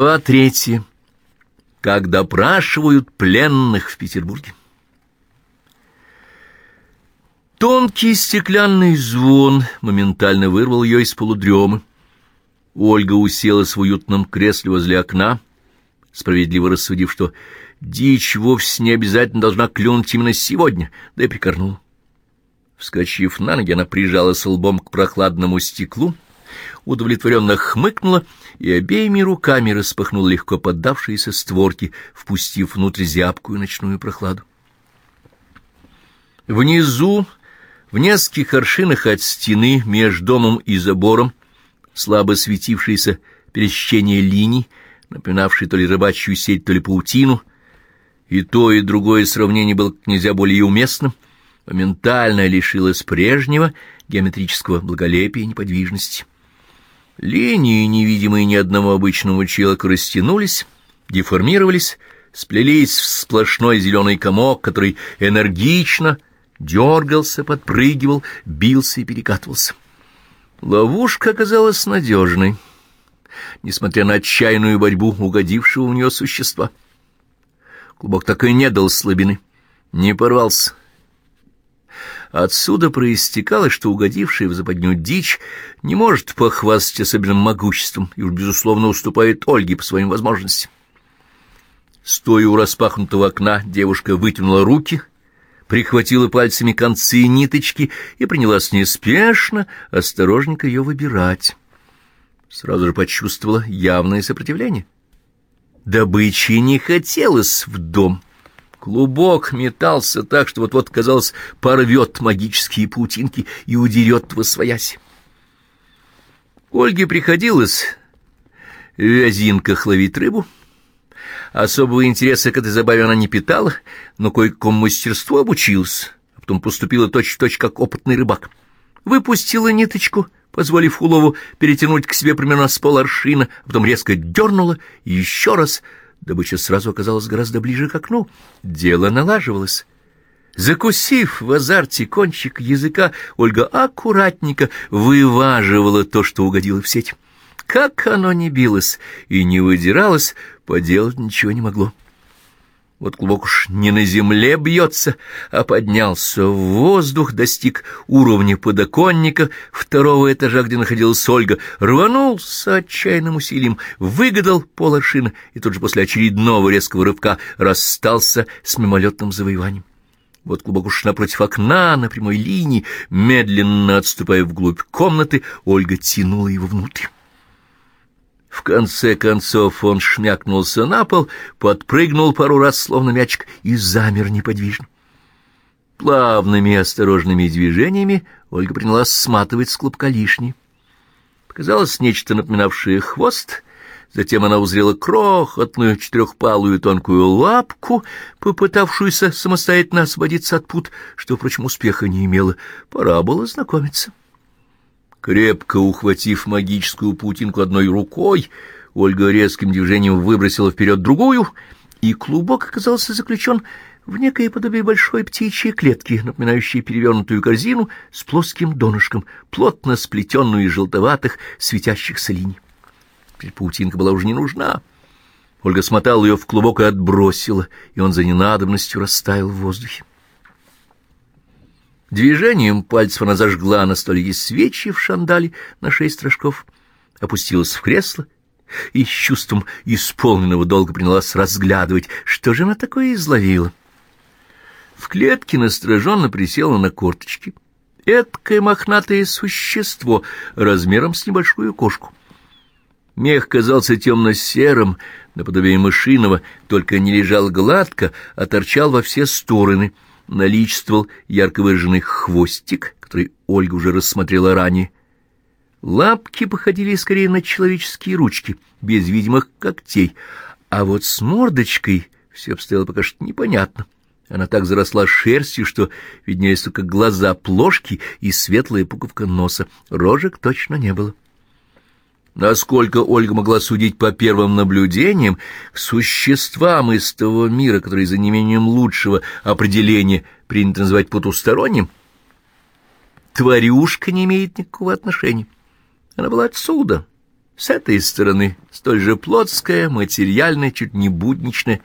Глава третья. Как допрашивают пленных в Петербурге. Тонкий стеклянный звон моментально вырвал ее из полудремы. Ольга уселась в уютном кресле возле окна, справедливо рассудив, что дичь вовсе не обязательно должна клюнуть именно сегодня, да и прикорнула. Вскочив на ноги, она прижалась лбом к прохладному стеклу — удовлетворенно хмыкнула и обеими руками распахнула легко поддавшиеся створки, впустив внутрь зябкую ночную прохладу. Внизу, в нескольких аршинах от стены, между домом и забором, слабо светившееся пересечение линий, напоминавшие то ли рыбачью сеть, то ли паутину, и то, и другое сравнение было нельзя более уместным, моментально лишилось прежнего геометрического благолепия и неподвижности. Линии, невидимые ни одному обычному человеку, растянулись, деформировались, сплелись в сплошной зеленый комок, который энергично дергался, подпрыгивал, бился и перекатывался. Ловушка оказалась надежной, несмотря на отчаянную борьбу угодившего у нее существа. Клубок так и не дал слабины, не порвался, Отсюда проистекало, что угодившая в западню дичь не может похвастать особенным могуществом и уж, безусловно, уступает Ольге по своим возможностям. Стоя у распахнутого окна, девушка вытянула руки, прихватила пальцами концы ниточки и принялась неспешно, осторожненько ее выбирать. Сразу же почувствовала явное сопротивление. Добычи не хотелось в дом — Клубок метался так, что вот-вот, казалось, порвет магические паутинки и удерет в освоясь. Ольге приходилось в вязинках ловить рыбу. Особого интереса к этой забаве она не питала, но кое-какому мастерству обучилась, а потом поступила точь-в-точь, -точь, как опытный рыбак. Выпустила ниточку, позволив улову перетянуть к себе примерно с поларшина, а потом резко дернула и еще раз — Добыча сразу оказалась гораздо ближе к окну. Дело налаживалось. Закусив в азарте кончик языка, Ольга аккуратненько вываживала то, что угодило в сеть. Как оно не билось и не выдиралось, поделать ничего не могло. Вот клубок уж не на земле бьется, а поднялся в воздух, достиг уровня подоконника второго этажа, где находилась Ольга, рванул с отчаянным усилием, выгадал полошина и тут же после очередного резкого рывка расстался с мимолетным завоеванием. Вот клубок уж напротив окна, на прямой линии, медленно отступая вглубь комнаты, Ольга тянула его внутрь. В конце концов он шмякнулся на пол, подпрыгнул пару раз, словно мячик, и замер неподвижно. Плавными осторожными движениями Ольга принялась сматывать с клубка лишний. Показалось нечто напоминавшее хвост, затем она узрела крохотную четырехпалую тонкую лапку, попытавшуюся самостоятельно освободиться от пут, что, впрочем, успеха не имела. Пора было знакомиться. Крепко ухватив магическую паутинку одной рукой, Ольга резким движением выбросила вперед другую, и клубок оказался заключен в некое подобие большой птичьей клетки, напоминающей перевернутую корзину с плоским донышком, плотно сплетенную из желтоватых светящихся линий. Теперь паутинка была уже не нужна. Ольга смотала ее в клубок и отбросила, и он за ненадобностью растаял в воздухе. Движением пальцев она зажгла на столике свечи в шандале на шесть рожков, опустилась в кресло и с чувством исполненного долга принялась разглядывать, что же она такое изловила. В клетке настороженно присела на корточки. Эдкое мохнатое существо размером с небольшую кошку. Мех казался темно-серым, наподобие мышиного, только не лежал гладко, а торчал во все стороны — наличествовал ярко выраженный хвостик, который Ольга уже рассмотрела ранее. Лапки походили скорее на человеческие ручки, без видимых когтей, а вот с мордочкой все обстояло пока что непонятно. Она так заросла шерстью, что виднелись только глаза плошки и светлая пуговка носа. Рожек точно не было. Насколько Ольга могла судить по первым наблюдениям, к существам из того мира, который за неимением лучшего определения принято называть потусторонним, тварюшка не имеет никакого отношения. Она была отсюда, С этой стороны столь же плотская, материальная, чуть не будничная,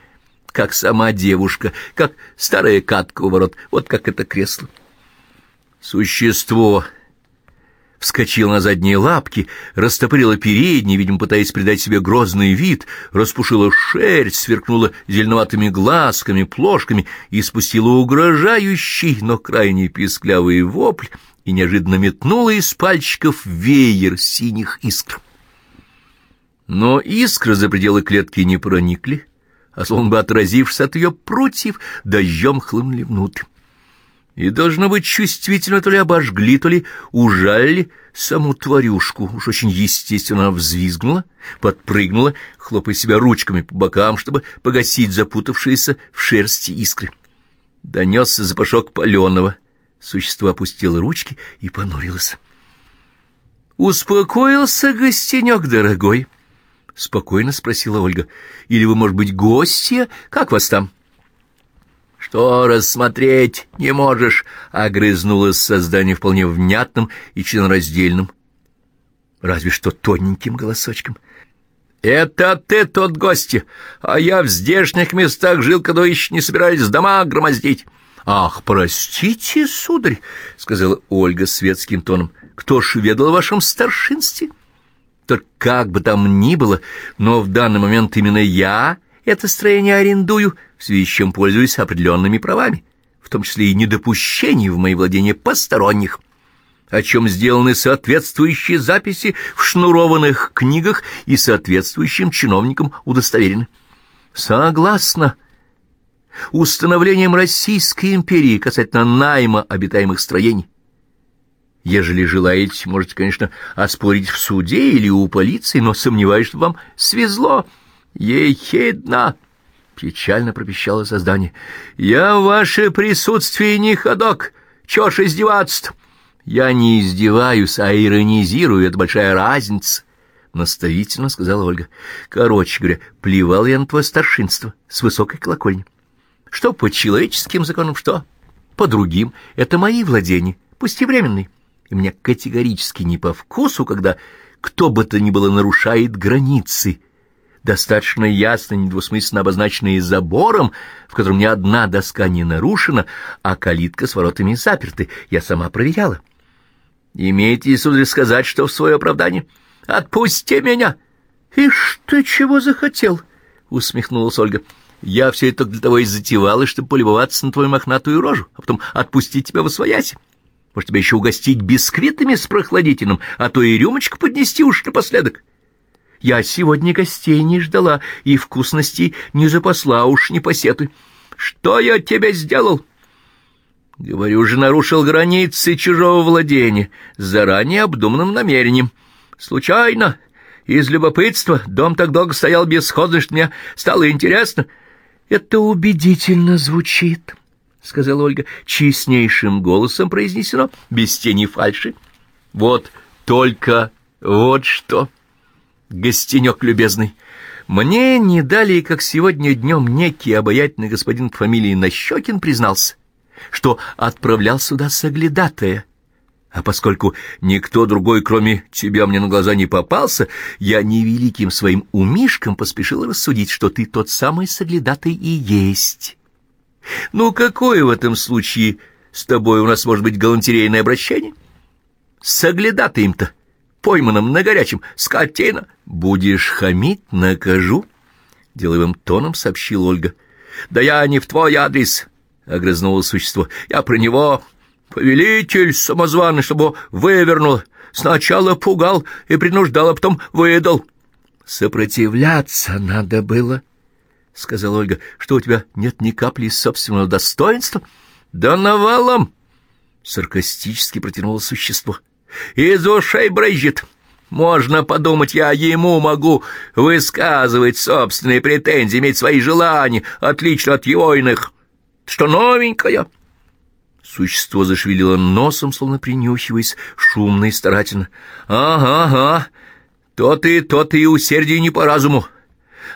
как сама девушка, как старая катка у ворот, вот как это кресло. Существо вскочило на задние лапки, растопырило передние, видимо, пытаясь придать себе грозный вид, распушило шерсть, сверкнуло зеленоватыми глазками, плошками и спустило угрожающий, но крайне писклявый вопль и неожиданно метнуло из пальчиков веер синих искр. Но искры за пределы клетки не проникли, а словно бы отразившись от ее прутьев, дождем хлынули внутрь. И, должно быть, чувствительно то ли обожгли, то ли ужалили саму тварюшку. Уж очень естественно она взвизгнула, подпрыгнула, хлопая себя ручками по бокам, чтобы погасить запутавшиеся в шерсти искры. Донесся запашок паленого. Существо опустило ручки и понурилось. «Успокоился гостенек, дорогой?» — спокойно спросила Ольга. — Или вы, может быть, гостья? Как вас там? — Что рассмотреть не можешь? — огрызнулось создание вполне внятным и членораздельным, разве что тоненьким голосочком. — Это ты тот гостья, а я в здешних местах жил, когда еще не собирались дома громоздить. — Ах, простите, сударь, — сказала Ольга светским тоном, — кто ж ведал о вашем старшинстве? — только как бы там ни было, но в данный момент именно я это строение арендую, в связи с чем пользуюсь определенными правами, в том числе и недопущение в мои владения посторонних, о чем сделаны соответствующие записи в шнурованных книгах и соответствующим чиновникам удостоверены. Согласно установлением Российской империи касательно найма обитаемых строений, Ежели желаете, можете, конечно, оспорить в суде или у полиции, но сомневаюсь, что вам свезло. Ехидно!» — печально пропищало создание. «Я в ваше присутствие не ходок. Чё ж издеваться-то?» «Я не издеваюсь, а иронизирую. Это большая разница», — наставительно сказала Ольга. «Короче говоря, плевал я на твое старшинство с высокой колокольни. Что по человеческим законам, что по другим. Это мои владения, пусть и временные и мне категорически не по вкусу, когда кто бы то ни было нарушает границы, достаточно ясно, недвусмысленно обозначенные забором, в котором ни одна доска не нарушена, а калитка с воротами заперты. Я сама проверяла. Имеете, сударь, сказать, что в свое оправдание? Отпусти меня! Ишь ты чего захотел? Усмехнулась Ольга. Я все это для того и затевала, чтобы полюбоваться на твою мохнатую рожу, а потом отпустить тебя в освоясь. Может, тебя еще угостить бисквитами с прохладительным, а то и рюмочку поднести уж напоследок? Я сегодня гостей не ждала и вкусностей не запасла, уж не посетуй. Что я тебе сделал? Говорю же, нарушил границы чужого владения с заранее обдуманным намерением. Случайно, из любопытства, дом так долго стоял бесходно, что мне стало интересно. Это убедительно звучит» сказала Ольга, честнейшим голосом произнесено, без тени фальши. Вот только вот что, гостенек любезный, мне не далее, как сегодня днем некий обаятельный господин по фамилии Нащекин признался, что отправлял сюда соглядатая. А поскольку никто другой, кроме тебя, мне на глаза не попался, я невеликим своим умишком поспешил рассудить, что ты тот самый соглядатый и есть». Ну, какое в этом случае с тобой у нас может быть галантерейное обращение? С оглядатаем-то, пойманным на горячем, скотина. Будешь хамить, накажу, — деловым тоном сообщил Ольга. Да я не в твой адрес, — огрызнуло существо. Я про него, повелитель самозваный, чтобы вывернул. Сначала пугал и принуждал, а потом выдал. Сопротивляться надо было, —— сказала Ольга, — что у тебя нет ни капли собственного достоинства? — Да навалом! — саркастически протянуло существо. — Из ушей брызжет. Можно подумать, я ему могу высказывать собственные претензии, иметь свои желания, отлично от его иных. Что новенькое? Существо зашевелило носом, словно принюхиваясь, шумно и старательно. — Ага, ага, то-то и то-то и усердие не по разуму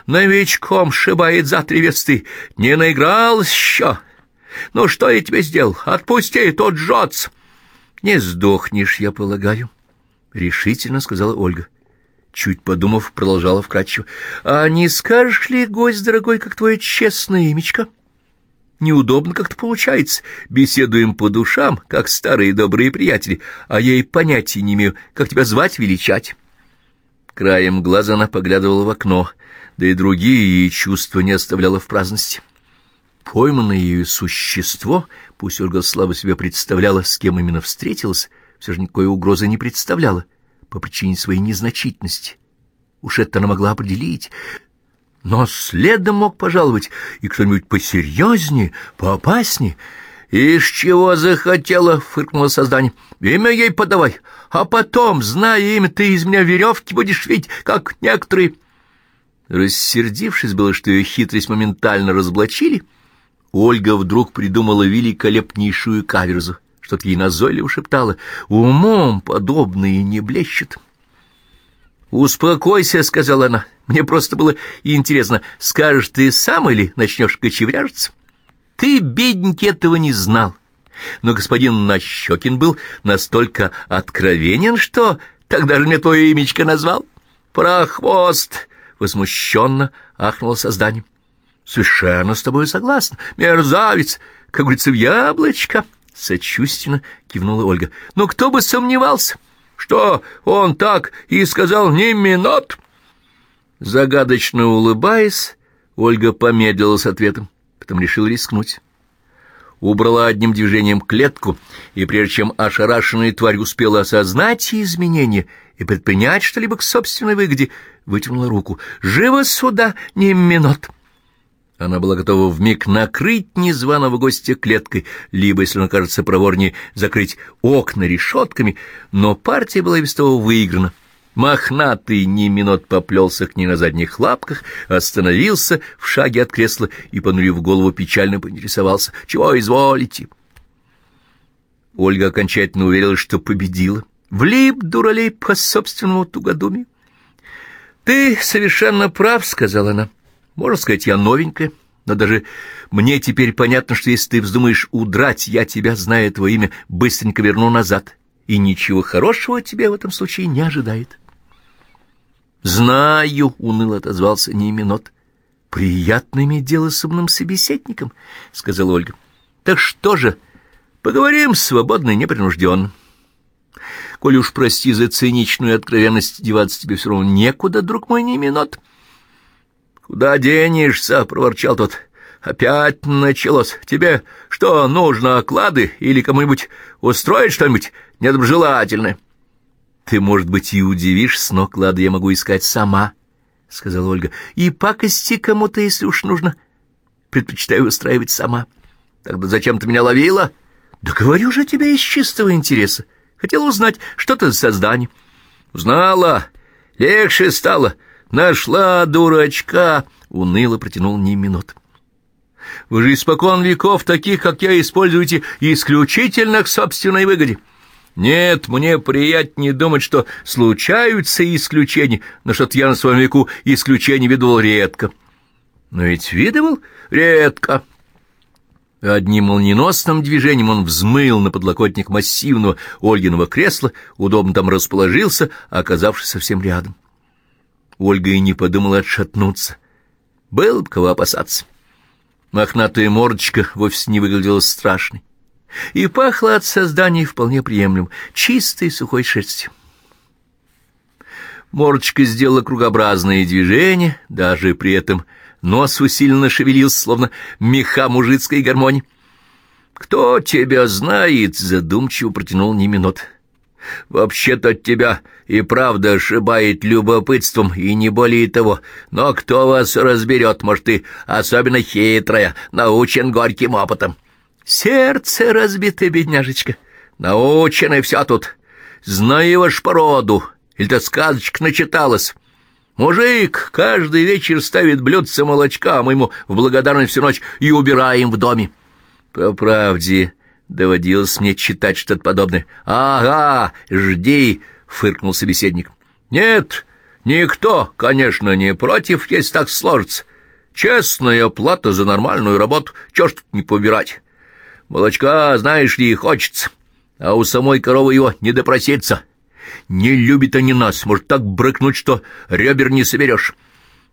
новичком шибает за три версты. Не наиграл еще? Ну, что я тебе сделал? Отпусти, тот жжется. Не сдохнешь, я полагаю, — решительно сказала Ольга. Чуть подумав, продолжала вкратчиво. — А не скажешь ли, гость дорогой, как твое честное имечко? Неудобно как-то получается. Беседуем по душам, как старые добрые приятели, а я и понятия не имею, как тебя звать, величать. Краем глаза она поглядывала в окно, да и другие чувства не оставляла в праздности. Пойманное ею существо, пусть Ольга слабо себе представляла, с кем именно встретилась, все же никакой угрозы не представляла по причине своей незначительности. Уж это она могла определить. Но следом мог пожаловать и кто-нибудь посерьезнее, поопаснее. «Из чего захотела?» — фыркнуло создание. «Имя ей подавай, а потом, зная имя, ты из меня веревки будешь видеть, как некоторые...» Рассердившись было, что ее хитрость моментально разоблачили, Ольга вдруг придумала великолепнейшую каверзу — что-то ей назойливо шептала. «Умом подобные не блещет». «Успокойся», — сказала она. «Мне просто было интересно, скажешь ты сам или начнешь кочевряжиться?» «Ты, бедненький, этого не знал». Но господин Нащекин был настолько откровенен, что тогда же мне твое имечко назвал. «Прохвост!» — возмущенно ахнуло создание. «Совершенно с тобой согласна. Мерзавец, как говорится, в яблочко». Сочувственно кивнула Ольга. «Но кто бы сомневался, что он так и сказал не минут?» Загадочно улыбаясь, Ольга помедлила с ответом, потом решила рискнуть. Убрала одним движением клетку, и прежде чем ошарашенная тварь успела осознать изменения и предпринять что-либо к собственной выгоде, вытянула руку. «Живо сюда, не минут!» Она была готова вмиг накрыть незваного гостя клеткой, либо, если он окажется проворнее, закрыть окна решетками, но партия была без того выиграна. Мохнатый ни минут поплелся к ней на задних лапках, остановился в шаге от кресла и, понурив голову, печально поинтересовался. «Чего изволите?» Ольга окончательно уверилась, что победила. Влип, дуралей, по собственному тугодумию. «Ты совершенно прав», — сказала она. Можно сказать, я новенькая, но даже мне теперь понятно, что если ты вздумаешь удрать, я тебя, зная твое имя, быстренько верну назад, и ничего хорошего от тебя в этом случае не ожидает. «Знаю», — уныло отозвался Неминот. «Приятно иметь дело с умным собеседником», — сказала Ольга. «Так что же, поговорим свободно и непринужденно. Коли уж прости за циничную откровенность, деваться тебе все равно некуда, друг мой Неминот». «Куда денешься?» — проворчал тот. «Опять началось. Тебе что, нужно оклады или кому-нибудь устроить что-нибудь недоброжелательное?» «Ты, может быть, и удивишься, но клады я могу искать сама», — сказала Ольга. «И пакости кому-то, если уж нужно. Предпочитаю устраивать сама». «Тогда зачем ты меня ловила?» «Да говорю же тебе из чистого интереса. Хотела узнать, что ты за создание». «Узнала. Легче стало». «Нашла дурачка!» — уныло протянул Ниминот. «Вы же испокон веков таких, как я, используете исключительно к собственной выгоде. Нет, мне приятнее думать, что случаются исключения, но что-то я на своем веку исключений видывал редко». «Но ведь видывал редко». Одним молниеносным движением он взмыл на подлокотник массивного Ольгиного кресла, удобно там расположился, оказавшись совсем рядом. Ольга и не подумала отшатнуться. Было бы кого опасаться. Мохнатая мордочка вовсе не выглядела страшной. И пахло от создания вполне приемлем, чистой сухой шерстью. Мордочка сделала кругообразные движения, даже при этом нос усиленно шевелился, словно меха мужицкой гармонии. «Кто тебя знает?» — задумчиво протянул Неминот. Вообще-то тебя и правда ошибает любопытством, и не более того. Но кто вас разберет, может, ты особенно хитрая, научен горьким опытом. Сердце разбито, бедняжечка. Научен и все тут. Знаю ваш породу, или ты сказочек начиталась. Мужик каждый вечер ставит блюдце молочка, а мы ему в благодарность всю ночь и убираем в доме. По правде... Доводилось мне читать что-то подобное. «Ага, жди!» — фыркнул собеседник. «Нет, никто, конечно, не против, если так сложится. Честная плата за нормальную работу, чё ж тут не побирать? Молочка, знаешь ли, хочется, а у самой коровы его не допроситься. Не любят они нас, может так брыкнуть, что ребер не соберешь.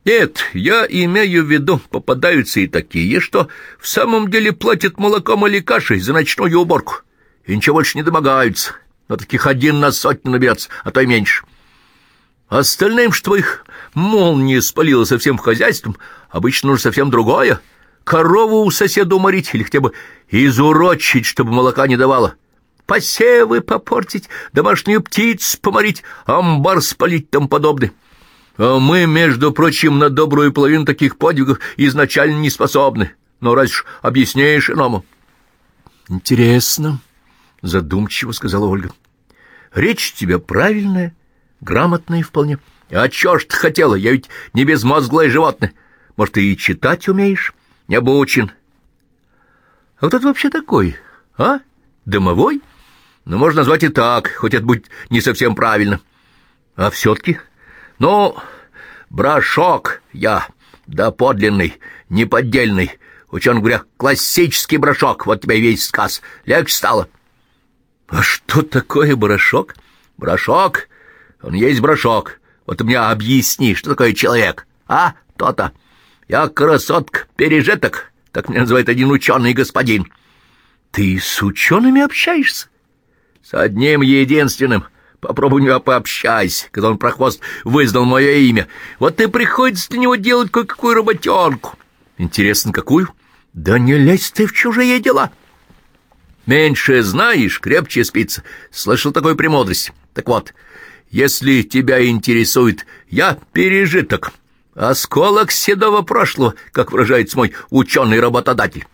Нет, я имею в виду, попадаются и такие, что в самом деле платят молоком или кашей за ночную уборку, и ничего больше не домогаются, но таких один на сотню наберется, а то и меньше. Остальным, что их молния спалила совсем в хозяйством, обычно нужно совсем другое. Корову у соседа уморить или хотя бы изурочить, чтобы молока не давала. Посевы попортить, домашнюю птиц поморить, амбар спалить тому подобное. А мы, между прочим, на добрую половину таких подвигов изначально не способны. Но разве ж объясняешь иному? — Интересно, — задумчиво сказала Ольга. — Речь у тебя правильная, грамотная вполне. А чё ж ты хотела? Я ведь не безмозглое животное. Может, ты и читать умеешь? Не обучен. А кто ты вообще такой, а? Домовой? Ну, можно назвать и так, хоть это будет не совсем правильно. А все-таки ну, брашок я, да подлинный, неподдельный. Ученый говоря, классический брашок, вот тебе весь сказ. Легче стало. А что такое брашок? Брашок? Он есть брашок. Вот у меня объясни, что такое человек, а? То-то. Я красотка, пережиток, так меня называет один ученый господин. Ты с учеными общаешься? С одним единственным — Попробуй него пообщайся, когда он про хвост вызнал мое имя. Вот ты приходится для него делать кое-какую работенку. Интересно, какую? Да не лезь ты в чужие дела. Меньше знаешь, крепче спится. Слышал такую премудрость. Так вот, если тебя интересует я пережиток, осколок седого прошлого, как выражается мой ученый-работодатель.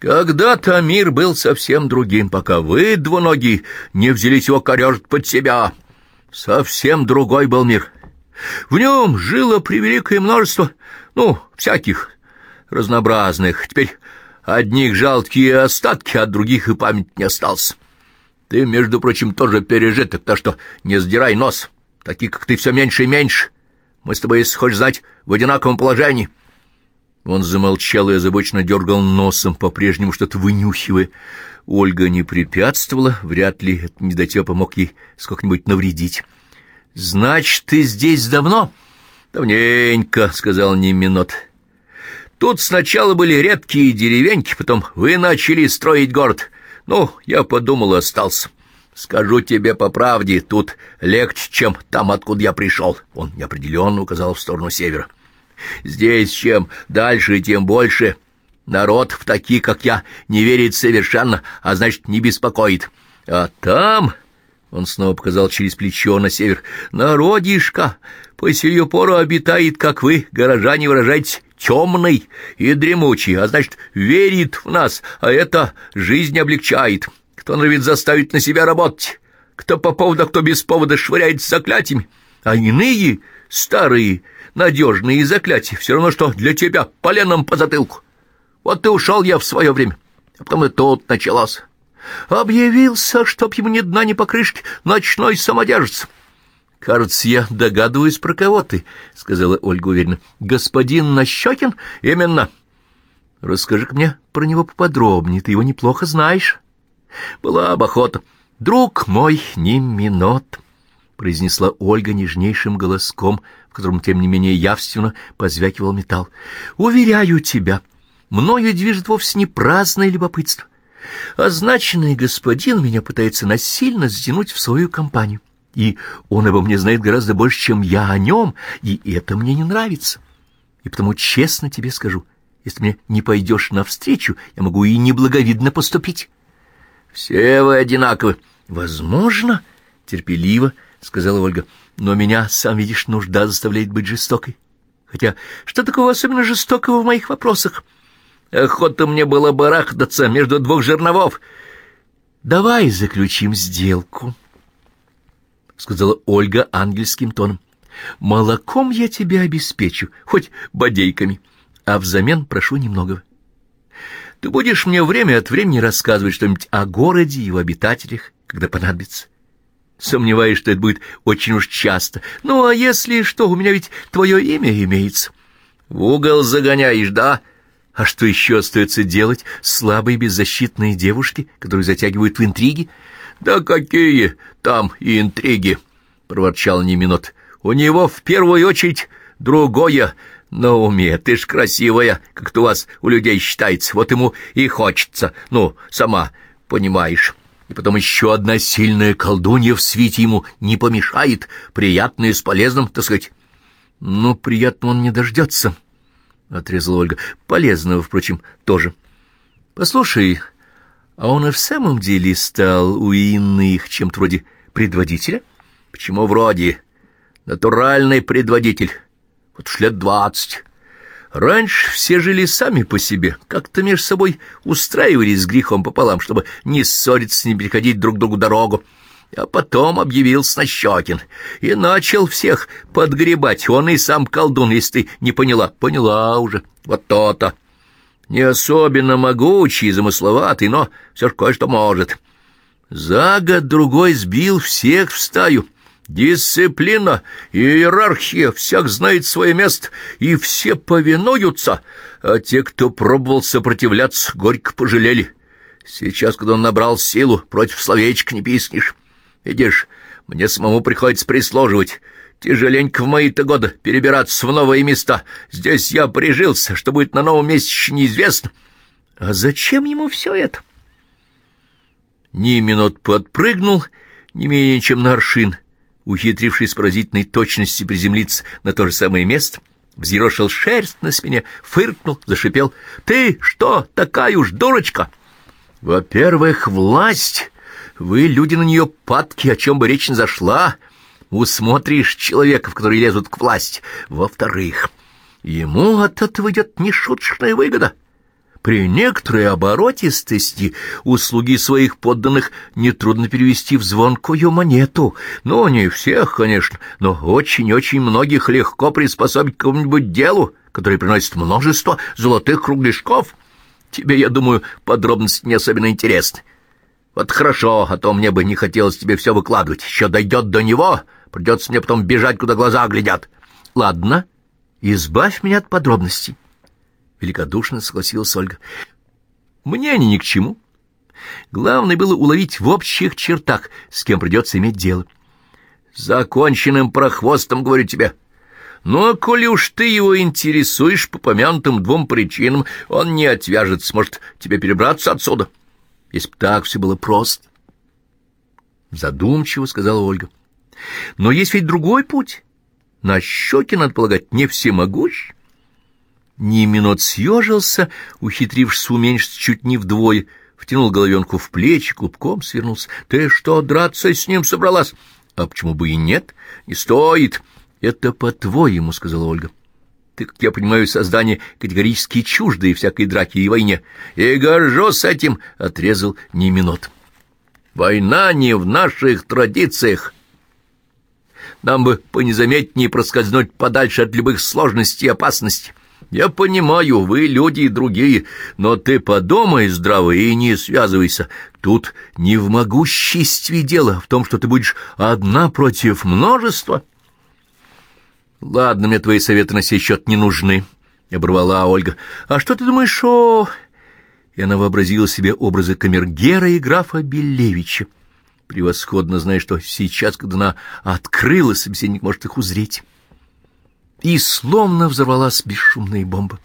Когда-то мир был совсем другим, пока вы, двуногие, не взялись его корежить под себя. Совсем другой был мир. В нем жило превеликое множество, ну, всяких разнообразных. Теперь одних жалкие остатки, от других и память не остался. Ты, между прочим, тоже пережиток, так что не сдирай нос. Таких, как ты, все меньше и меньше. Мы с тобой, если хочешь знать, в одинаковом положении». Он замолчал и озабоченно дергал носом, по-прежнему что-то вынюхивая. Ольга не препятствовала, вряд ли этот недотепа мог ей сколько-нибудь навредить. — Значит, ты здесь давно? — Давненько, — сказал Ниминот. — Тут сначала были редкие деревеньки, потом вы начали строить город. Ну, я подумал, остался. Скажу тебе по правде, тут легче, чем там, откуда я пришел. Он неопределенно указал в сторону севера. — Здесь чем дальше, тем больше. Народ в такие, как я, не верит совершенно, а значит, не беспокоит. А там, — он снова показал через плечо на север, — народишко по сию пору обитает, как вы, горожане, выражаетесь, темный и дремучий, а значит, верит в нас, а это жизнь облегчает. Кто норовит заставить на себя работать, кто по поводу, кто без повода швыряется заклятиями, а иные, старые, — надежные заклятия, все равно, что для тебя поленом по затылку. Вот ты ушел я в свое время, а потом и тут началось. Объявился, чтоб ему ни дна, ни покрышки, ночной самодержец. — Кажется, я догадываюсь, про кого ты, — сказала Ольга уверенно. — Господин Нащекин? — Именно. — Расскажи-ка мне про него поподробнее, ты его неплохо знаешь. Была бы охота. Друг мой, не минут, — произнесла Ольга нежнейшим голоском, — в котором, тем не менее, явственно позвякивал металл. «Уверяю тебя, мною движет вовсе не праздное любопытство. Означенный господин меня пытается насильно затянуть в свою компанию, и он обо мне знает гораздо больше, чем я о нем, и это мне не нравится. И потому честно тебе скажу, если мне не пойдешь навстречу, я могу и неблаговидно поступить». «Все вы одинаковы». «Возможно», — терпеливо сказала Ольга, — но меня, сам видишь, нужда заставляет быть жестокой. Хотя что такого особенно жестокого в моих вопросах? Охота мне было барахтаться между двух жерновов. Давай заключим сделку, — сказала Ольга ангельским тоном. Молоком я тебя обеспечу, хоть бодейками, а взамен прошу немного. Ты будешь мне время от времени рассказывать что-нибудь о городе и его обитателях, когда понадобится. Сомневаюсь, что это будет очень уж часто. Ну, а если что, у меня ведь твое имя имеется. В угол загоняешь, да? А что еще остается делать слабой беззащитной девушке, которую затягивают в интриги? Да какие там интриги! — проворчал Неминот. — У него в первую очередь другое на уме. Ты ж красивая, как-то у вас у людей считается. Вот ему и хочется. Ну, сама понимаешь. И потом еще одна сильная колдунья в свете ему не помешает. Приятное с полезным, так сказать. Ну, приятно он не дождется, — отрезала Ольга. Полезного, впрочем, тоже. Послушай, а он и в самом деле стал у иных чем-то вроде предводителя? Почему вроде? Натуральный предводитель. Вот уж лет двадцать. Раньше все жили сами по себе, как-то между собой устраивались с грехом пополам, чтобы не ссориться, не переходить друг другу дорогу. А потом объявился Нащекин и начал всех подгребать. Он и сам колдун, если ты не поняла. Поняла уже. Вот то-то. Не особенно могучий и замысловатый, но все же кое-что может. За год-другой сбил всех в стаю. Дисциплина, иерархия, всяк знает свое место, и все повинуются, а те, кто пробовал сопротивляться, горько пожалели. Сейчас, когда он набрал силу, против словечка не писнешь. Видишь, мне самому приходится прислуживать. Тяжеленько в мои-то годы перебираться в новые места. Здесь я прижился, что будет на новом месте еще неизвестно. А зачем ему все это? Ни минут подпрыгнул, не менее чем на аршин, ухитрившись с поразительной точностью приземлиться на то же самое место, взъерошил шерсть на спине, фыркнул, зашипел. «Ты что, такая уж дурочка?» «Во-первых, власть. Вы, люди, на нее падки, о чем бы речь не зашла. Усмотришь человеков, которые лезут к власти. Во-вторых, ему от этого идет нешуточная выгода». При некоторой оборотистости услуги своих подданных нетрудно перевести в звонкую монету. Ну, не всех, конечно, но очень-очень многих легко приспособить к какому-нибудь делу, которое приносит множество золотых кругляшков. Тебе, я думаю, подробности не особенно интересны. Вот хорошо, а то мне бы не хотелось тебе все выкладывать. Еще дойдет до него, придется мне потом бежать, куда глаза глядят. Ладно, избавь меня от подробностей великодушно согласилась Ольга. Мне они ни к чему. Главное было уловить в общих чертах, с кем придется иметь дело. Законченным прохвостом, говорю тебе. Ну, а коли уж ты его интересуешь по помянутым двум причинам, он не отвяжется, сможет тебе перебраться отсюда. Если бы так все было просто. Задумчиво сказала Ольга. Но есть ведь другой путь. На щеки, надо полагать, не всемогущ. Ниминот съежился, ухитрившись уменьшить чуть не вдвое, втянул головенку в плечи, клубком свернулся. — Ты что, драться с ним собралась? — А почему бы и нет? Не стоит. — Это по-твоему, — сказала Ольга. — Ты, как я понимаю, создание категорически чуждое всякой драке и войне. — И горжусь этим, — отрезал Ниминот. — Война не в наших традициях. Нам бы понезаметнее проскользнуть подальше от любых сложностей и опасностей. Я понимаю, вы люди и другие, но ты подумай здраво и не связывайся. Тут не в могуществе дело, в том, что ты будешь одна против множества. Ладно, мне твои советы на сей счет не нужны, — оборвала Ольга. А что ты думаешь о... И она вообразила себе образы камергера и графа Белевича. Превосходно зная, что сейчас, когда она открыла, собеседник может их узреть и словно взорвалась бесшумная бомба.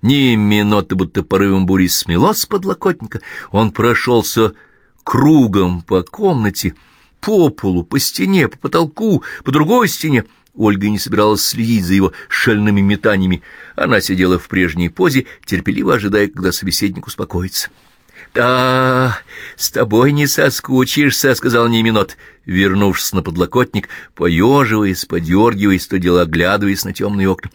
Ни минуты, будто порывом бури смело с подлокотника, он прошелся кругом по комнате, по полу, по стене, по потолку, по другой стене. Ольга не собиралась следить за его шальными метаниями. Она сидела в прежней позе, терпеливо ожидая, когда собеседник успокоится. «Да, с тобой не соскучишься», — сказал Неминот, вернувшись на подлокотник, поеживаясь, подергиваясь, то дело оглядываясь на темные окна.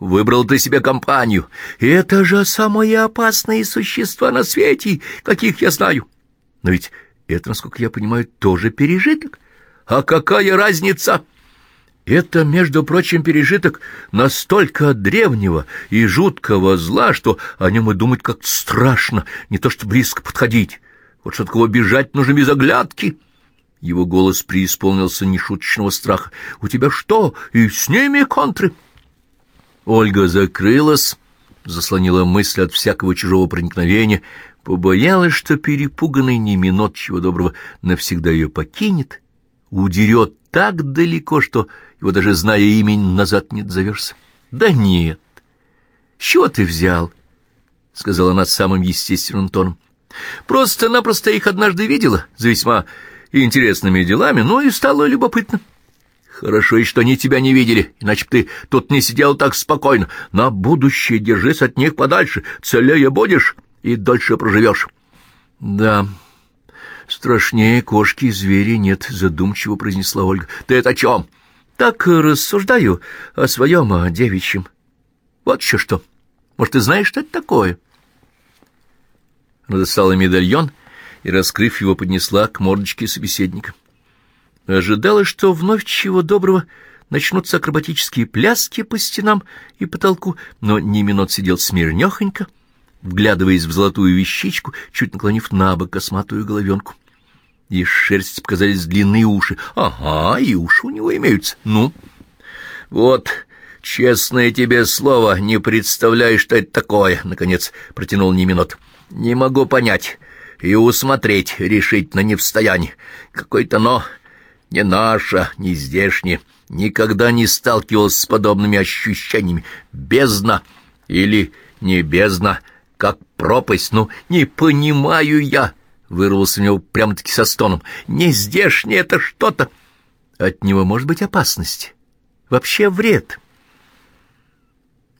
«Выбрал ты себе компанию. Это же самые опасные существа на свете, каких я знаю. Но ведь это, насколько я понимаю, тоже пережиток. А какая разница?» Это, между прочим, пережиток настолько древнего и жуткого зла, что о нем и думать как-то страшно, не то что близко подходить. Вот что такого бежать нужно без оглядки. Его голос преисполнился нешуточного страха. «У тебя что, и с ними контры?» Ольга закрылась, заслонила мысль от всякого чужого проникновения, Побоялась, что перепуганный ни минут чего доброго навсегда ее покинет, удерет так далеко, что его даже зная имя назад не отзовешься. Да нет. Чего ты взял? — сказала она самым естественным тоном. Просто-напросто их однажды видела за весьма интересными делами, ну и стало любопытно. Хорошо, и что они тебя не видели, иначе ты тут не сидел так спокойно. На будущее держись от них подальше, целее будешь и дольше проживешь. — Да, страшнее кошки и звери нет, — задумчиво произнесла Ольга. — Ты это о чем? — Так рассуждаю о своем, о девичьем. Вот еще что. Может, ты знаешь, что это такое? Она достала медальон и, раскрыв его, поднесла к мордочке собеседника. Ожидала, что вновь чего доброго начнутся акробатические пляски по стенам и потолку, но Ниминот сидел смирнёхонько, вглядываясь в золотую вещичку, чуть наклонив на бок косматую головенку. И шерсть показались длинные уши. Ага, и уши у него имеются. Ну, вот, честное тебе слово, не представляешь, что это такое, — наконец протянул Ниминот. Не могу понять и усмотреть решительно не в состоянии. Какой-то, но не наше, не здешнее. Никогда не сталкивался с подобными ощущениями. Бездна или не бездна, как пропасть, ну, не понимаю я, — вырвался у него прямо-таки со стоном. Не здешнее это что-то. От него может быть опасность. Вообще вред.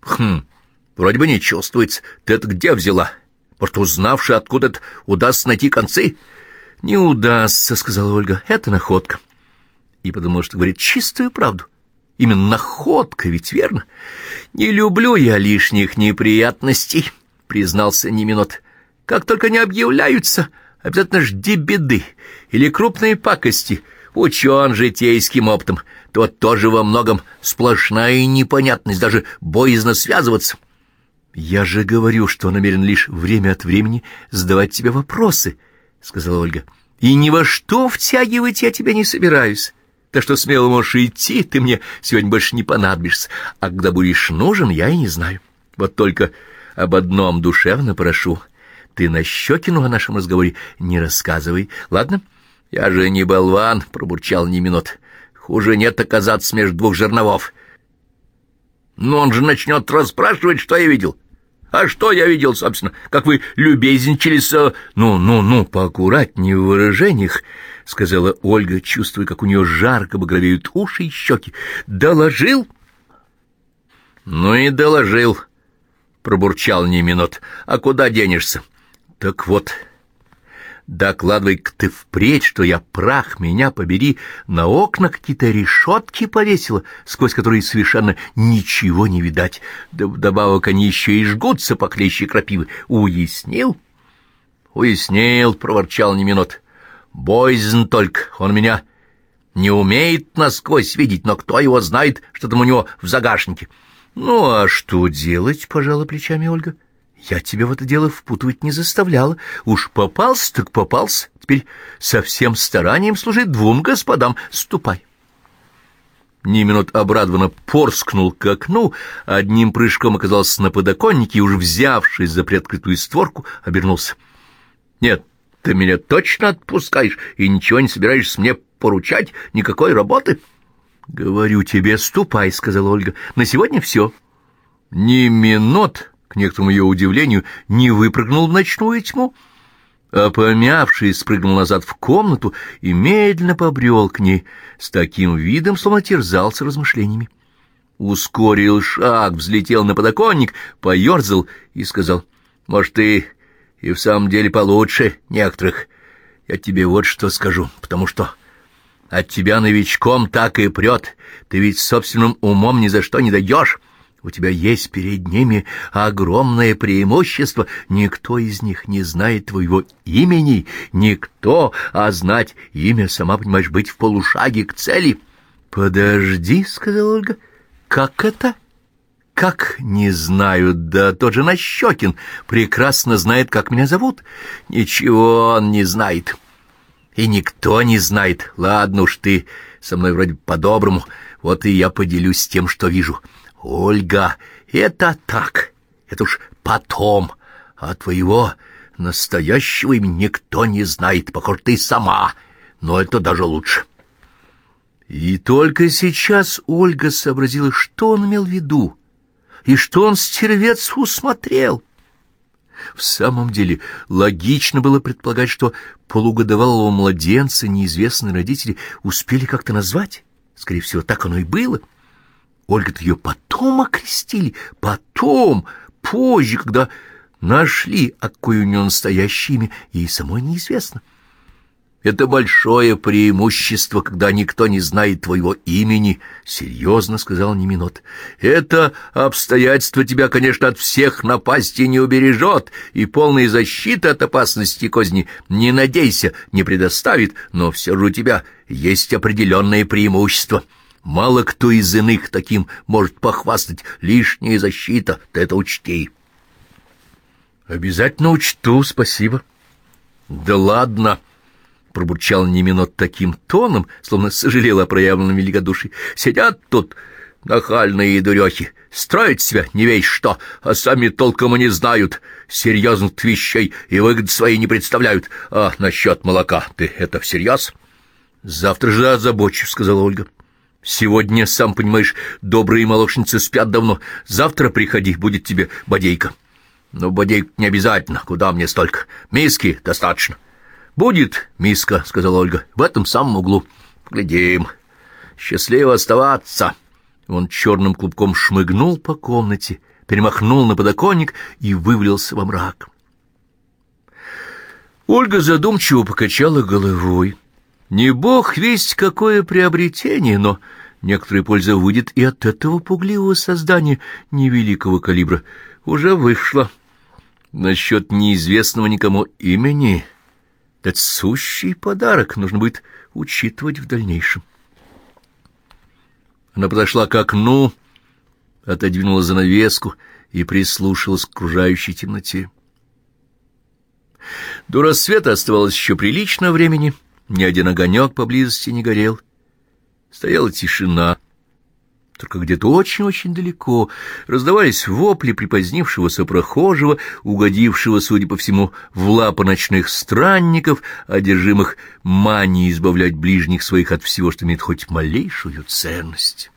Хм, вроде бы не чувствуется. Ты это где взяла? Может, узнавши, откуда это удастся найти концы? Не удастся, — сказала Ольга. Это находка и подумал, что говорит чистую правду. Именно находка, ведь верно? Не люблю я лишних неприятностей, признался Неминот. Как только не объявляются, обязательно жди беды или крупные пакости. Учен житейским оптом, то тоже во многом сплошная непонятность, даже боязно связываться. Я же говорю, что намерен лишь время от времени задавать тебе вопросы, — сказала Ольга. И ни во что втягивать я тебя не собираюсь. Так что смело можешь идти, ты мне сегодня больше не понадобишься. А когда будешь нужен, я и не знаю. Вот только об одном душевно прошу. Ты на Щекину о нашем разговоре не рассказывай, ладно? Я же не болван, — пробурчал Неминот. Хуже нет оказаться между двух жерновов. Но он же начнет расспрашивать, что я видел. А что я видел, собственно, как вы любезничали с... Ну, ну, ну, поаккуратнее в выражениях, — сказала Ольга, чувствуя, как у нее жарко багровеют уши и щеки. «Доложил?» «Ну и доложил», — пробурчал Неминот. «А куда денешься?» «Так вот, докладывай-ка ты впредь, что я прах, меня побери, на окна какие-то решетки повесила, сквозь которые совершенно ничего не видать. Добавок они еще и жгутся по клещи крапивы. Уяснил?» «Уяснил», — проворчал Неминот. Боязн только, он меня не умеет насквозь видеть, но кто его знает, что там у него в загашнике. Ну, а что делать, пожала плечами Ольга. Я тебя в это дело впутывать не заставляла. Уж попался, так попался. Теперь со всем старанием служить двум господам. Ступай. Ниминут обрадованно порскнул к окну, одним прыжком оказался на подоконнике и, уже взявшись за приоткрытую створку, обернулся. — Нет, ты меня точно отпускаешь и ничего не собираешься мне поручать, никакой работы? — Говорю тебе, ступай, — сказала Ольга. — На сегодня все. Ни минут, некоторому ее удивлению, не выпрыгнул в ночную тьму, а помявшись, спрыгнул назад в комнату и медленно побрел к ней с таким видом, словно терзался размышлениями. Ускорил шаг, взлетел на подоконник, поерзал и сказал, — Может, ты и в самом деле получше некоторых. Я тебе вот что скажу, потому что от тебя новичком так и прет. Ты ведь собственным умом ни за что не дойдешь. У тебя есть перед ними огромное преимущество. Никто из них не знает твоего имени. Никто, а знать имя, сама понимаешь, быть в полушаге к цели. — Подожди, — сказала Ольга, — как это? — как не знают, да тот же Нащекин прекрасно знает, как меня зовут. Ничего он не знает. И никто не знает. Ладно уж ты со мной вроде по-доброму, вот и я поделюсь тем, что вижу. Ольга, это так, это уж потом, а твоего Настоящего имени никто не знает, похоже, ты сама, но это даже лучше. И только сейчас Ольга сообразила, что он имел в виду, и что он стервец усмотрел. В самом деле, логично было предполагать, что полугодовалого младенца неизвестные родители успели как-то назвать. Скорее всего, так оно и было. Ольга-то ее потом окрестили, потом, позже, когда нашли, а какое у нее настоящее имя, ей самой неизвестно. — это большое преимущество, когда никто не знает твоего имени, — серьезно сказал Неминот. Это обстоятельство тебя, конечно, от всех напасти не убережет, и полной защиты от опасности козни, не надейся, не предоставит, но все же у тебя есть определенное преимущество. Мало кто из иных таким может похвастать. Лишняя защита, ты это учти. — Обязательно учту, спасибо. — Да ладно! — пробурчал Неминот таким тоном, словно сожалел о проявленном великодушии. «Сидят тут нахальные дурехи, строят себя не весь что, а сами толком и не знают, серьезных вещей и выгод свои не представляют. А насчет молока ты это всерьез?» «Завтра же озабочу», — сказала Ольга. «Сегодня, сам понимаешь, добрые молочницы спят давно. Завтра приходи, будет тебе бодейка». «Ну, бодейка не обязательно. Куда мне столько? Миски достаточно». «Будет миска», — сказала Ольга, — «в этом самом углу. Глядим. Счастливо оставаться». Он черным клубком шмыгнул по комнате, перемахнул на подоконник и вывалился во мрак. Ольга задумчиво покачала головой. Не бог весть какое приобретение, но некоторая польза выйдет и от этого пугливого создания невеликого калибра. Уже вышло. Насчет неизвестного никому имени этот сущий подарок нужно будет учитывать в дальнейшем. Она подошла к окну, отодвинула занавеску и прислушалась к окружающей темноте. До рассвета оставалось еще прилично времени, ни один огонек поблизости не горел. Стояла тишина — только где-то очень-очень далеко раздавались вопли припозднившегося прохожего, угодившего, судя по всему, в лапы ночных странников, одержимых манией избавлять ближних своих от всего, что имеет хоть малейшую ценность.